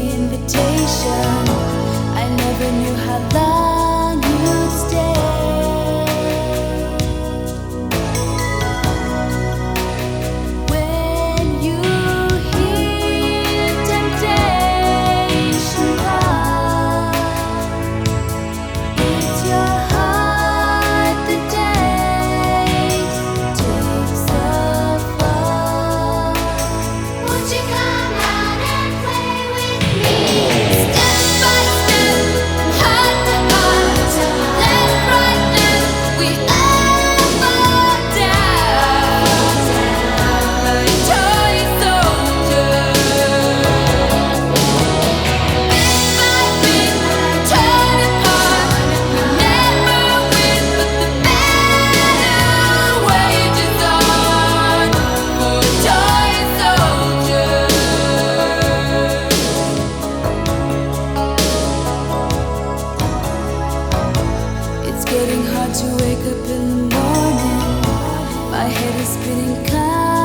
invitation. I never knew how love. hard to wake up in the morning. My head is spinning clouds.